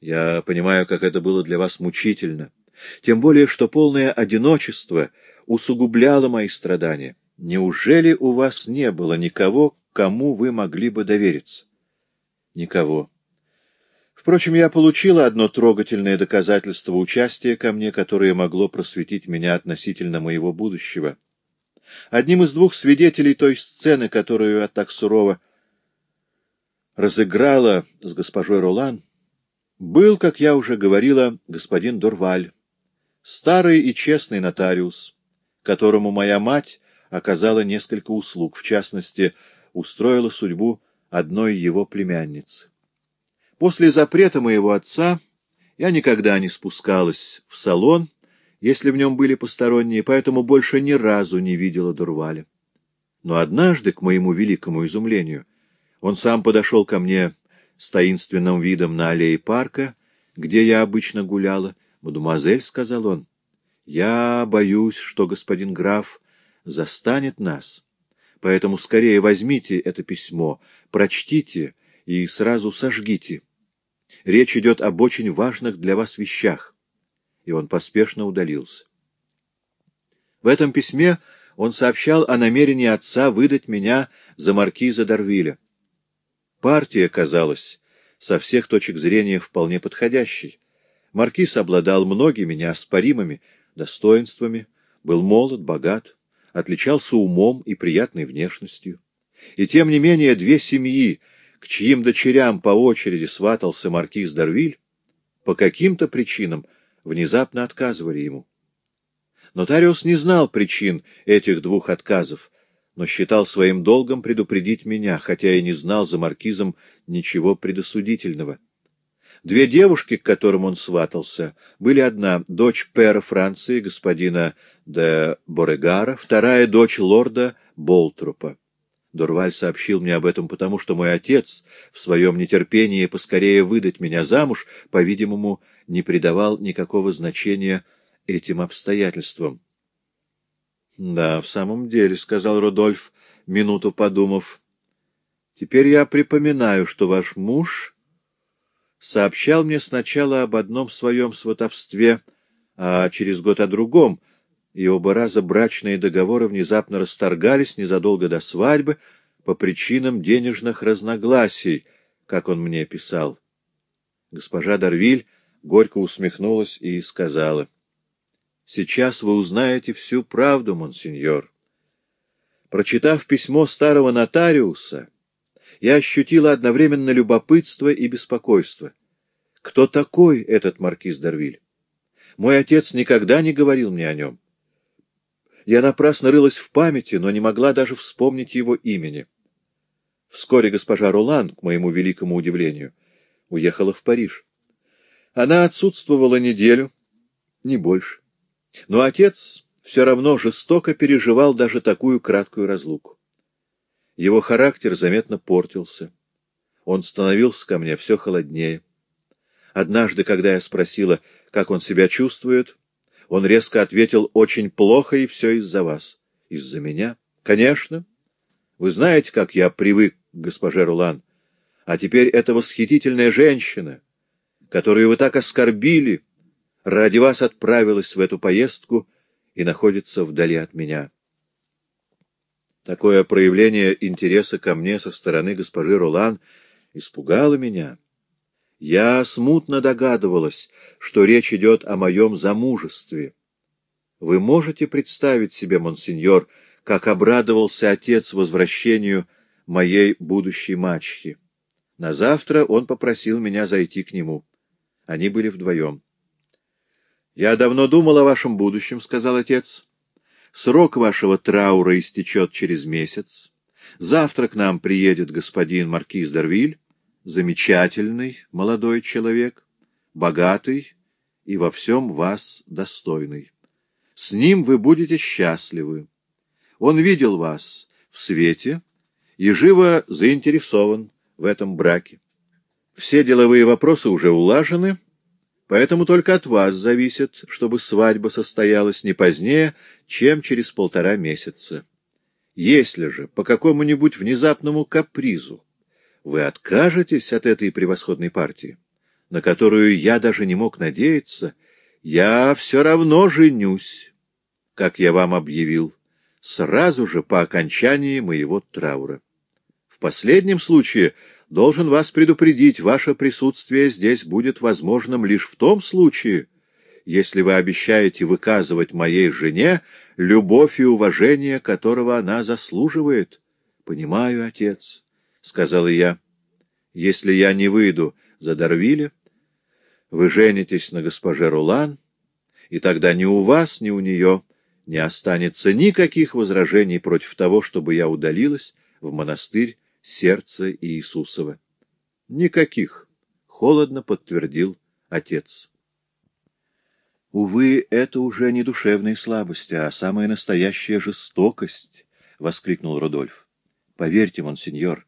Я понимаю, как это было для вас мучительно. Тем более, что полное одиночество усугубляло мои страдания. Неужели у вас не было никого, кому вы могли бы довериться? Никого. Впрочем, я получила одно трогательное доказательство участия ко мне, которое могло просветить меня относительно моего будущего. Одним из двух свидетелей той сцены, которую я так сурово разыграла с госпожой Ролан, был, как я уже говорила, господин Дорваль, старый и честный нотариус, которому моя мать оказала несколько услуг, в частности, устроила судьбу одной его племянницы. После запрета моего отца я никогда не спускалась в салон, если в нем были посторонние, поэтому больше ни разу не видела Дурваля. Но однажды, к моему великому изумлению, он сам подошел ко мне с таинственным видом на аллее парка, где я обычно гуляла. «Мадемуазель», — сказал он, — «я боюсь, что господин граф застанет нас, поэтому скорее возьмите это письмо, прочтите и сразу сожгите. Речь идет об очень важных для вас вещах». И он поспешно удалился. В этом письме он сообщал о намерении отца выдать меня за маркиза Дарвиля. Партия казалась со всех точек зрения вполне подходящей. Маркиз обладал многими неоспоримыми достоинствами, был молод, богат, отличался умом и приятной внешностью. И тем не менее две семьи, к чьим дочерям по очереди сватался маркиз Дарвиль, по каким-то причинам внезапно отказывали ему. Нотариус не знал причин этих двух отказов, но считал своим долгом предупредить меня, хотя и не знал за маркизом ничего предосудительного. Две девушки, к которым он сватался, были одна — дочь пэра Франции, господина де Борегара, вторая — дочь лорда Болтрупа. Дорваль сообщил мне об этом потому, что мой отец в своем нетерпении поскорее выдать меня замуж, по-видимому, не придавал никакого значения этим обстоятельствам. — Да, в самом деле, — сказал Рудольф, минуту подумав. — Теперь я припоминаю, что ваш муж сообщал мне сначала об одном своем сватовстве, а через год о другом, и оба раза брачные договоры внезапно расторгались незадолго до свадьбы по причинам денежных разногласий, как он мне писал. Госпожа Дарвиль горько усмехнулась и сказала — Сейчас вы узнаете всю правду, монсеньор. Прочитав письмо старого нотариуса, я ощутила одновременно любопытство и беспокойство. Кто такой этот маркиз Дарвиль? Мой отец никогда не говорил мне о нем. Я напрасно рылась в памяти, но не могла даже вспомнить его имени. Вскоре госпожа Ролан, к моему великому удивлению, уехала в Париж. Она отсутствовала неделю, не больше. Но отец все равно жестоко переживал даже такую краткую разлуку. Его характер заметно портился. Он становился ко мне все холоднее. Однажды, когда я спросила, как он себя чувствует, он резко ответил «очень плохо, и все из-за вас». «Из-за меня?» «Конечно. Вы знаете, как я привык к госпоже Рулан. А теперь эта восхитительная женщина, которую вы так оскорбили, ради вас отправилась в эту поездку и находится вдали от меня. Такое проявление интереса ко мне со стороны госпожи Ролан испугало меня. Я смутно догадывалась, что речь идет о моем замужестве. Вы можете представить себе, монсеньор, как обрадовался отец возвращению моей будущей мачехи. На завтра он попросил меня зайти к нему. Они были вдвоем. «Я давно думал о вашем будущем», — сказал отец. «Срок вашего траура истечет через месяц. Завтра к нам приедет господин маркиз Дарвиль, замечательный молодой человек, богатый и во всем вас достойный. С ним вы будете счастливы. Он видел вас в свете и живо заинтересован в этом браке. Все деловые вопросы уже улажены» Поэтому только от вас зависит, чтобы свадьба состоялась не позднее, чем через полтора месяца. Если же по какому-нибудь внезапному капризу вы откажетесь от этой превосходной партии, на которую я даже не мог надеяться, я все равно женюсь, как я вам объявил, сразу же по окончании моего траура. В последнем случае должен вас предупредить, ваше присутствие здесь будет возможным лишь в том случае, если вы обещаете выказывать моей жене любовь и уважение, которого она заслуживает. — Понимаю, отец, — сказала я. — Если я не выйду за Дарвиля, вы женитесь на госпоже Рулан, и тогда ни у вас, ни у нее не останется никаких возражений против того, чтобы я удалилась в монастырь сердца Иисусова. — Никаких, — холодно подтвердил отец. «Увы, это уже не душевная слабость, а самая настоящая жестокость!» — воскликнул Рудольф. «Поверьте, монсеньор,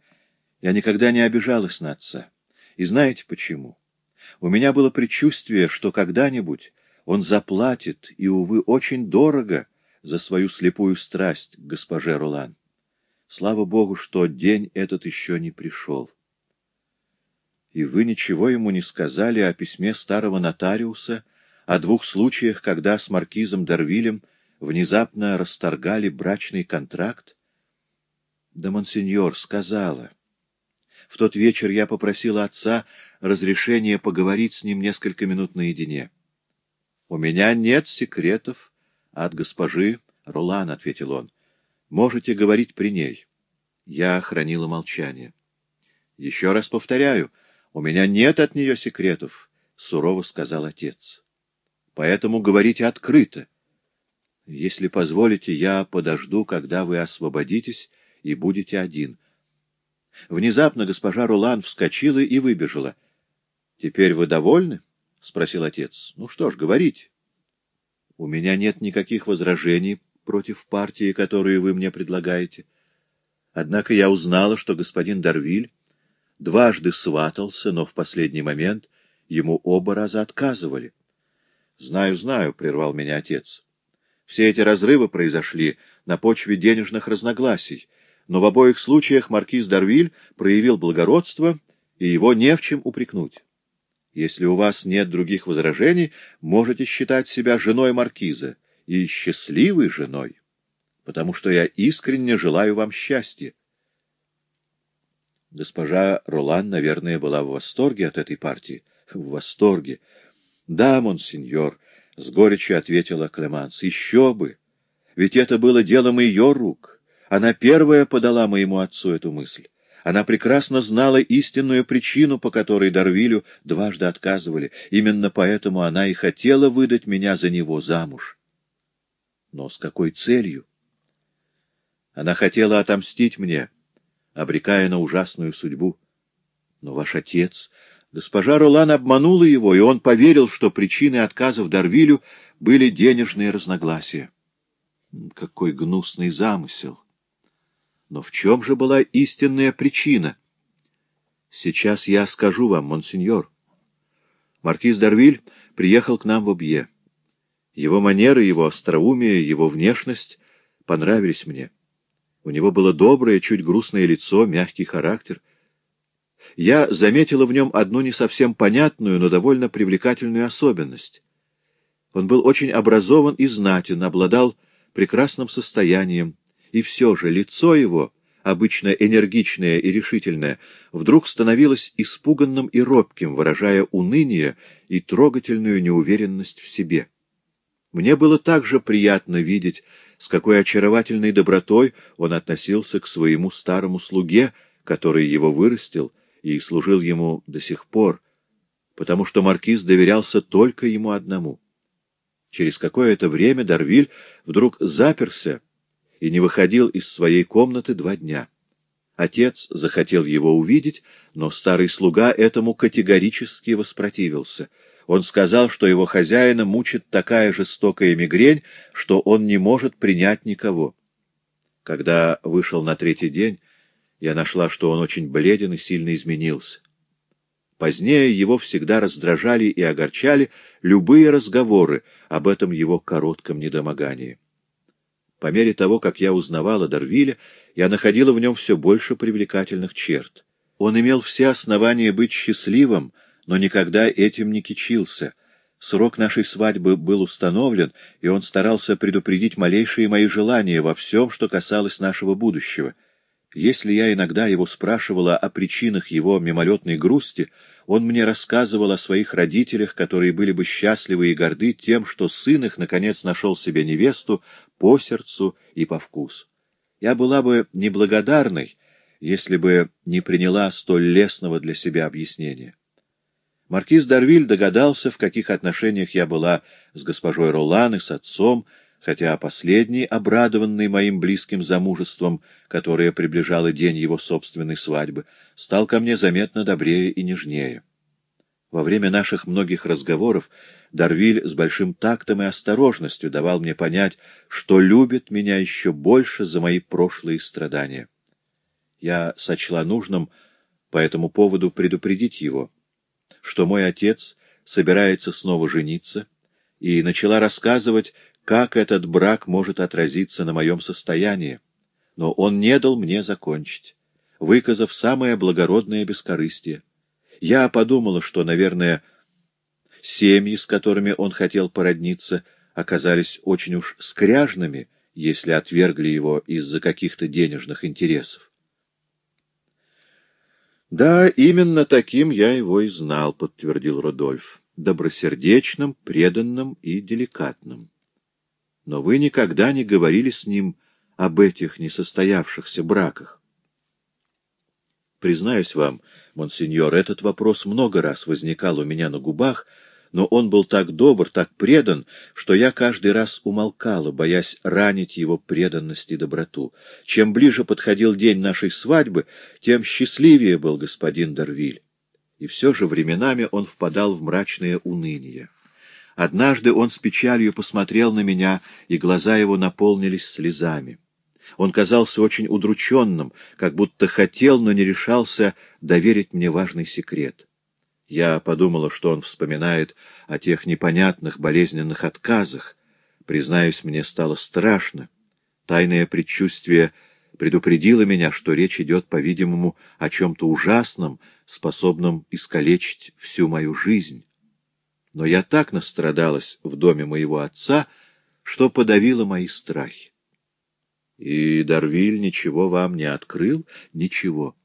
я никогда не обижалась на отца. И знаете почему? У меня было предчувствие, что когда-нибудь он заплатит, и, увы, очень дорого, за свою слепую страсть к госпоже Рулан. Слава Богу, что день этот еще не пришел. И вы ничего ему не сказали о письме старого нотариуса, о двух случаях, когда с маркизом Дарвилем внезапно расторгали брачный контракт? Да, монсеньор, сказала. В тот вечер я попросила отца разрешения поговорить с ним несколько минут наедине. — У меня нет секретов от госпожи Ролан, — ответил он. — Можете говорить при ней. Я хранила молчание. — Еще раз повторяю, у меня нет от нее секретов, — сурово сказал отец. Поэтому говорите открыто. Если позволите, я подожду, когда вы освободитесь и будете один. Внезапно госпожа Рулан вскочила и выбежала. — Теперь вы довольны? — спросил отец. — Ну что ж, говорите. — У меня нет никаких возражений против партии, которую вы мне предлагаете. Однако я узнала, что господин Дарвиль дважды сватался, но в последний момент ему оба раза отказывали. Знаю, знаю, — прервал меня отец. Все эти разрывы произошли на почве денежных разногласий, но в обоих случаях маркиз Дарвиль проявил благородство, и его не в чем упрекнуть. Если у вас нет других возражений, можете считать себя женой маркиза и счастливой женой, потому что я искренне желаю вам счастья. Госпожа Ролан, наверное, была в восторге от этой партии. В восторге. — Да, монсеньор, — с горечью ответила Клеманс, — еще бы! Ведь это было делом ее рук. Она первая подала моему отцу эту мысль. Она прекрасно знала истинную причину, по которой Дарвилю дважды отказывали. Именно поэтому она и хотела выдать меня за него замуж. Но с какой целью? Она хотела отомстить мне, обрекая на ужасную судьбу. Но ваш отец Госпожа Ролан обманула его, и он поверил, что причиной отказов Дарвилю были денежные разногласия. Какой гнусный замысел! Но в чем же была истинная причина? Сейчас я скажу вам, монсеньор. Маркиз Дарвиль приехал к нам в Обье. Его манеры, его остроумие, его внешность понравились мне. У него было доброе, чуть грустное лицо, мягкий характер — я заметила в нем одну не совсем понятную, но довольно привлекательную особенность. Он был очень образован и знатен, обладал прекрасным состоянием, и все же лицо его, обычно энергичное и решительное, вдруг становилось испуганным и робким, выражая уныние и трогательную неуверенность в себе. Мне было также приятно видеть, с какой очаровательной добротой он относился к своему старому слуге, который его вырастил, и служил ему до сих пор, потому что маркиз доверялся только ему одному. Через какое-то время Дарвиль вдруг заперся и не выходил из своей комнаты два дня. Отец захотел его увидеть, но старый слуга этому категорически воспротивился. Он сказал, что его хозяина мучит такая жестокая мигрень, что он не может принять никого. Когда вышел на третий день, я нашла, что он очень бледен и сильно изменился. Позднее его всегда раздражали и огорчали любые разговоры об этом его коротком недомогании. По мере того, как я узнавала Дарвиля, я находила в нем все больше привлекательных черт. Он имел все основания быть счастливым, но никогда этим не кичился. Срок нашей свадьбы был установлен, и он старался предупредить малейшие мои желания во всем, что касалось нашего будущего. Если я иногда его спрашивала о причинах его мимолетной грусти, он мне рассказывал о своих родителях, которые были бы счастливы и горды тем, что сын их, наконец, нашел себе невесту по сердцу и по вкусу. Я была бы неблагодарной, если бы не приняла столь лестного для себя объяснения. Маркиз Дарвиль догадался, в каких отношениях я была с госпожой Ролан и с отцом, хотя последний, обрадованный моим близким замужеством, которое приближало день его собственной свадьбы, стал ко мне заметно добрее и нежнее. Во время наших многих разговоров Дарвиль с большим тактом и осторожностью давал мне понять, что любит меня еще больше за мои прошлые страдания. Я сочла нужным по этому поводу предупредить его, что мой отец собирается снова жениться, и начала рассказывать, как этот брак может отразиться на моем состоянии. Но он не дал мне закончить, выказав самое благородное бескорыстие. Я подумала, что, наверное, семьи, с которыми он хотел породниться, оказались очень уж скряжными, если отвергли его из-за каких-то денежных интересов. «Да, именно таким я его и знал», — подтвердил Рудольф, — «добросердечным, преданным и деликатным» но вы никогда не говорили с ним об этих несостоявшихся браках. Признаюсь вам, монсеньор, этот вопрос много раз возникал у меня на губах, но он был так добр, так предан, что я каждый раз умолкала, боясь ранить его преданность и доброту. Чем ближе подходил день нашей свадьбы, тем счастливее был господин Дарвиль. И все же временами он впадал в мрачное уныние. Однажды он с печалью посмотрел на меня, и глаза его наполнились слезами. Он казался очень удрученным, как будто хотел, но не решался доверить мне важный секрет. Я подумала, что он вспоминает о тех непонятных болезненных отказах. Признаюсь, мне стало страшно. Тайное предчувствие предупредило меня, что речь идет, по-видимому, о чем-то ужасном, способном искалечить всю мою жизнь. Но я так настрадалась в доме моего отца, что подавила мои страхи. И Дарвиль ничего вам не открыл? Ничего.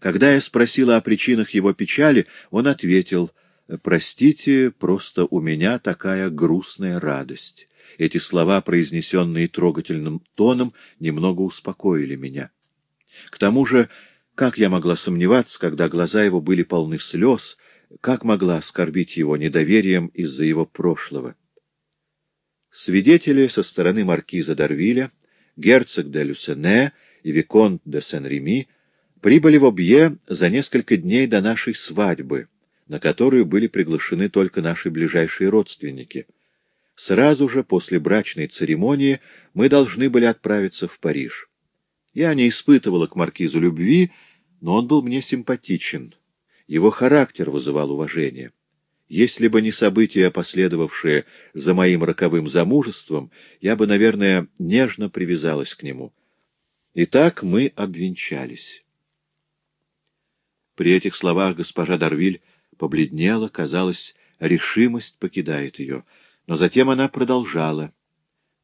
Когда я спросила о причинах его печали, он ответил, «Простите, просто у меня такая грустная радость». Эти слова, произнесенные трогательным тоном, немного успокоили меня. К тому же, как я могла сомневаться, когда глаза его были полны слез, как могла оскорбить его недоверием из-за его прошлого? Свидетели со стороны маркиза Дарвиля, герцог де Люсене и виконт де Сен-Реми прибыли в Обье за несколько дней до нашей свадьбы, на которую были приглашены только наши ближайшие родственники. Сразу же после брачной церемонии мы должны были отправиться в Париж. Я не испытывала к маркизу любви, но он был мне симпатичен. Его характер вызывал уважение. Если бы не события, последовавшие за моим роковым замужеством, я бы, наверное, нежно привязалась к нему. Итак, мы обвенчались. При этих словах госпожа Дарвиль побледнела, казалось, решимость покидает ее, но затем она продолжала.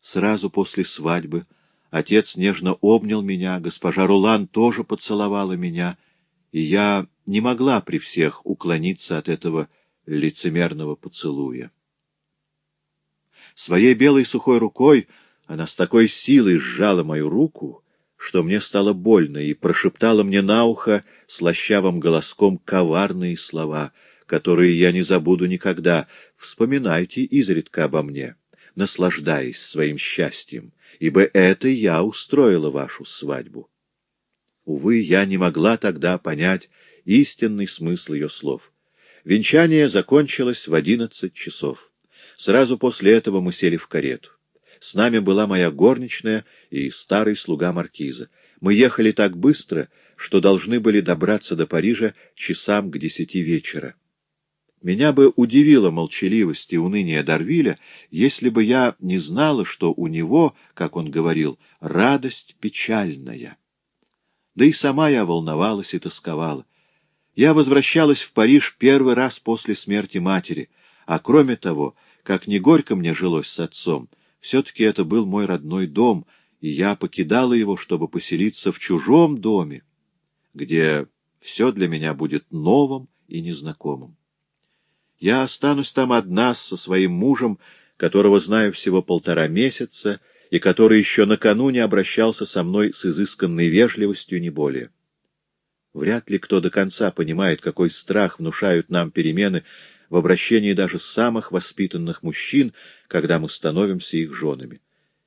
Сразу после свадьбы отец нежно обнял меня, госпожа Рулан тоже поцеловала меня, и я не могла при всех уклониться от этого лицемерного поцелуя. Своей белой сухой рукой она с такой силой сжала мою руку, что мне стало больно, и прошептала мне на ухо слащавым голоском коварные слова, которые я не забуду никогда. Вспоминайте изредка обо мне, наслаждаясь своим счастьем, ибо это я устроила вашу свадьбу. Увы, я не могла тогда понять истинный смысл ее слов. Венчание закончилось в одиннадцать часов. Сразу после этого мы сели в карету. С нами была моя горничная и старый слуга маркиза. Мы ехали так быстро, что должны были добраться до Парижа часам к десяти вечера. Меня бы удивила молчаливость и уныние Дарвиля, если бы я не знала, что у него, как он говорил, радость печальная. Да и сама я волновалась и тосковала. Я возвращалась в Париж первый раз после смерти матери, а кроме того, как не горько мне жилось с отцом, все-таки это был мой родной дом, и я покидала его, чтобы поселиться в чужом доме, где все для меня будет новым и незнакомым. Я останусь там одна со своим мужем, которого знаю всего полтора месяца, и который еще накануне обращался со мной с изысканной вежливостью, не более. Вряд ли кто до конца понимает, какой страх внушают нам перемены в обращении даже самых воспитанных мужчин, когда мы становимся их женами.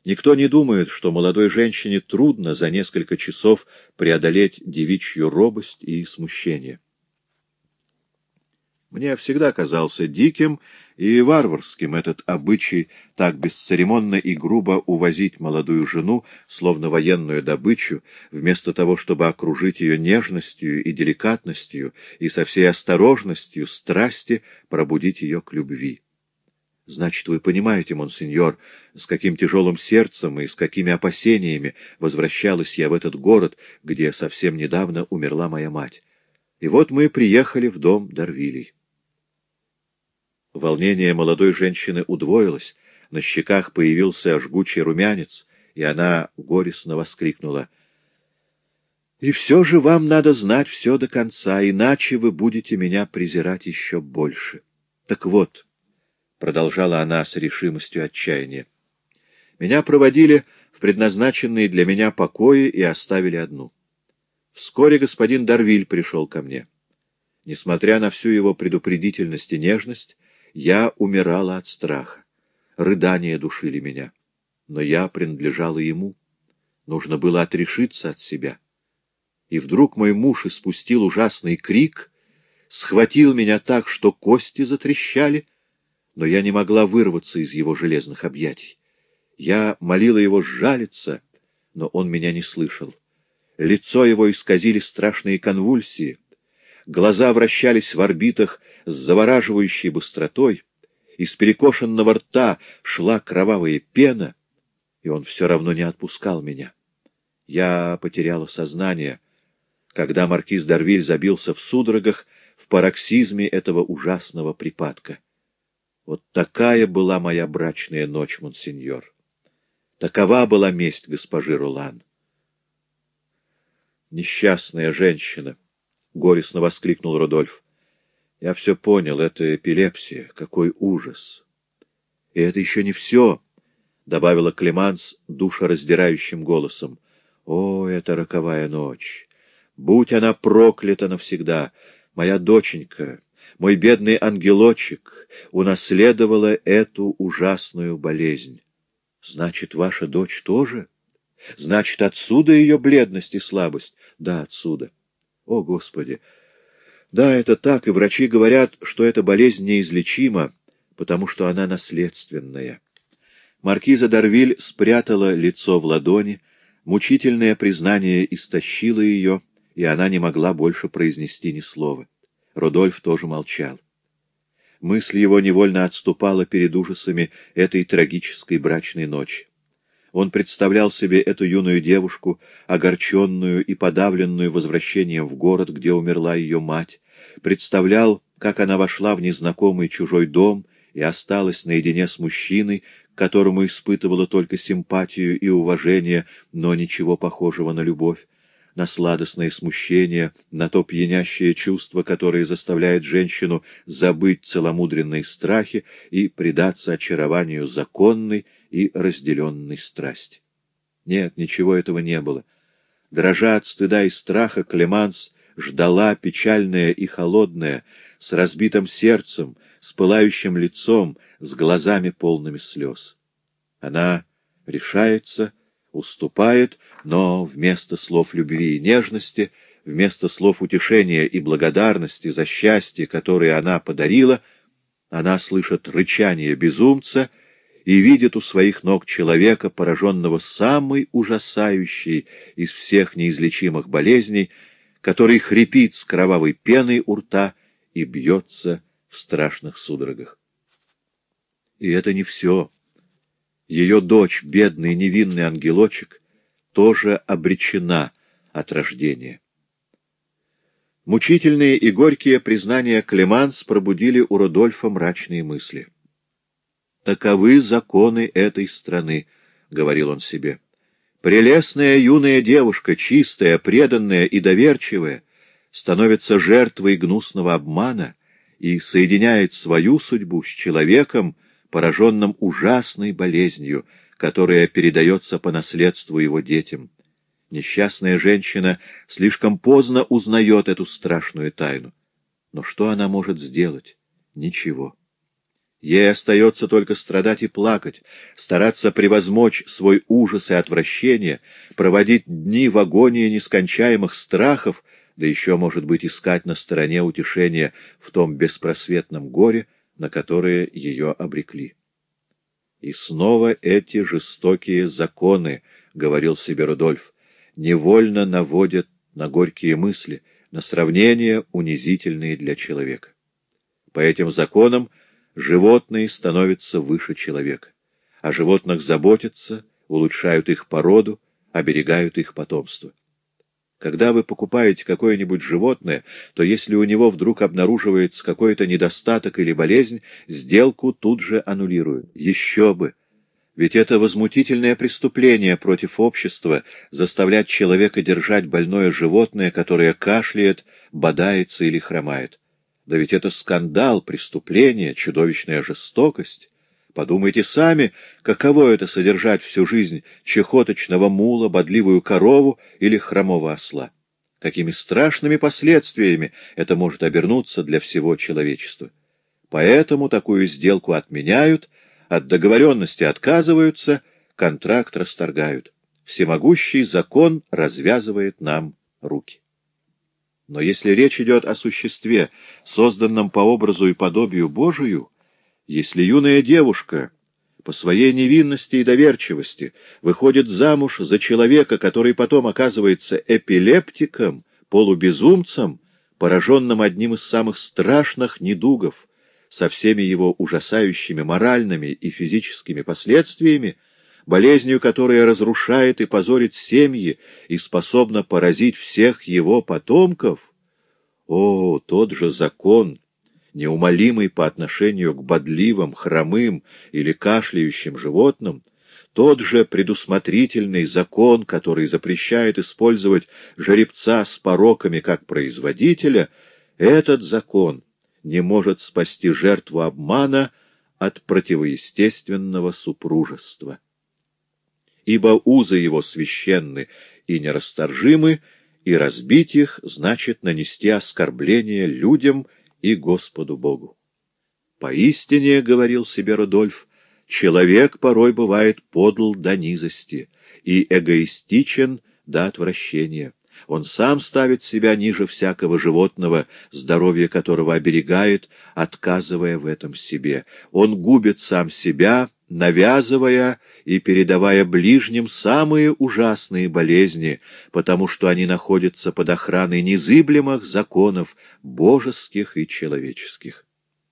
Никто не думает, что молодой женщине трудно за несколько часов преодолеть девичью робость и смущение. Мне всегда казался диким и варварским этот обычай так бесцеремонно и грубо увозить молодую жену, словно военную добычу, вместо того, чтобы окружить ее нежностью и деликатностью и со всей осторожностью страсти пробудить ее к любви. Значит, вы понимаете, монсеньор, с каким тяжелым сердцем и с какими опасениями возвращалась я в этот город, где совсем недавно умерла моя мать. И вот мы приехали в дом Дарвилей. Волнение молодой женщины удвоилось, на щеках появился жгучий румянец, и она горестно воскликнула. — И все же вам надо знать все до конца, иначе вы будете меня презирать еще больше. Так вот, — продолжала она с решимостью отчаяния, — меня проводили в предназначенные для меня покои и оставили одну. Вскоре господин Дарвиль пришел ко мне. Несмотря на всю его предупредительность и нежность, я умирала от страха. Рыдания душили меня. Но я принадлежала ему. Нужно было отрешиться от себя. И вдруг мой муж испустил ужасный крик, схватил меня так, что кости затрещали, но я не могла вырваться из его железных объятий. Я молила его сжалиться, но он меня не слышал. Лицо его исказили страшные конвульсии, глаза вращались в орбитах с завораживающей быстротой, из перекошенного рта шла кровавая пена, и он все равно не отпускал меня. Я потеряла сознание, когда маркиз Дарвиль забился в судорогах в пароксизме этого ужасного припадка. Вот такая была моя брачная ночь, монсеньор. Такова была месть госпожи Рулан. Несчастная женщина! — горестно воскликнул Рудольф. — Я все понял, это эпилепсия. Какой ужас! — И это еще не все, — добавила Клеманс душераздирающим голосом. — О, это роковая ночь! Будь она проклята навсегда! Моя доченька, мой бедный ангелочек, унаследовала эту ужасную болезнь. Значит, ваша дочь тоже? Значит, отсюда ее бледность и слабость? Да, отсюда. О, Господи! Да, это так, и врачи говорят, что эта болезнь неизлечима, потому что она наследственная. Маркиза Дарвиль спрятала лицо в ладони, мучительное признание истощило ее, и она не могла больше произнести ни слова. Рудольф тоже молчал. Мысль его невольно отступала перед ужасами этой трагической брачной ночи. Он представлял себе эту юную девушку, огорченную и подавленную возвращением в город, где умерла ее мать, представлял, как она вошла в незнакомый чужой дом и осталась наедине с мужчиной, которому испытывала только симпатию и уважение, но ничего похожего на любовь на сладостное смущение, на то пьянящее чувство, которое заставляет женщину забыть целомудренные страхи и предаться очарованию законной и разделенной страсти. Нет, ничего этого не было. Дрожа от стыда и страха, Клеманс ждала печальная и холодная, с разбитым сердцем, с пылающим лицом, с глазами полными слез. Она решается уступает, но вместо слов любви и нежности, вместо слов утешения и благодарности за счастье, которое она подарила, она слышит рычание безумца и видит у своих ног человека, пораженного самой ужасающей из всех неизлечимых болезней, который хрипит с кровавой пеной у рта и бьется в страшных судорогах. И это не все. Ее дочь, бедный невинный ангелочек, тоже обречена от рождения. Мучительные и горькие признания Клеманс пробудили у Рудольфа мрачные мысли. «Таковы законы этой страны», — говорил он себе. «Прелестная юная девушка, чистая, преданная и доверчивая, становится жертвой гнусного обмана и соединяет свою судьбу с человеком, пораженным ужасной болезнью, которая передается по наследству его детям. Несчастная женщина слишком поздно узнает эту страшную тайну. Но что она может сделать? Ничего. Ей остается только страдать и плакать, стараться превозмочь свой ужас и отвращение, проводить дни в агонии нескончаемых страхов, да еще, может быть, искать на стороне утешения в том беспросветном горе, на которое ее обрекли. И снова эти жестокие законы, — говорил себе Рудольф, — невольно наводят на горькие мысли, на сравнения, унизительные для человека. По этим законам животные становятся выше человека. О животных заботятся, улучшают их породу, оберегают их потомство. Когда вы покупаете какое-нибудь животное, то если у него вдруг обнаруживается какой-то недостаток или болезнь, сделку тут же аннулируют. Еще бы! Ведь это возмутительное преступление против общества заставлять человека держать больное животное, которое кашляет, бодается или хромает. Да ведь это скандал, преступление, чудовищная жестокость. Подумайте сами, каково это содержать всю жизнь чехоточного мула, бодливую корову или хромого осла. Какими страшными последствиями это может обернуться для всего человечества. Поэтому такую сделку отменяют, от договоренности отказываются, контракт расторгают. Всемогущий закон развязывает нам руки. Но если речь идет о существе, созданном по образу и подобию Божию, если юная девушка по своей невинности и доверчивости выходит замуж за человека, который потом оказывается эпилептиком, полубезумцем, пораженным одним из самых страшных недугов, со всеми его ужасающими моральными и физическими последствиями, болезнью, которая разрушает и позорит семьи и способна поразить всех его потомков, о, тот же закон, неумолимый по отношению к бодливым, хромым или кашляющим животным, тот же предусмотрительный закон, который запрещает использовать жеребца с пороками как производителя, этот закон не может спасти жертву обмана от противоестественного супружества. Ибо узы его священны и нерасторжимы, и разбить их значит нанести оскорбление людям и Господу Богу. Поистине, — говорил себе Рудольф, — человек порой бывает подл до низости и эгоистичен до отвращения. Он сам ставит себя ниже всякого животного, здоровье которого оберегает, отказывая в этом себе. Он губит сам себя, навязывая и передавая ближним самые ужасные болезни, потому что они находятся под охраной незыблемых законов божеских и человеческих.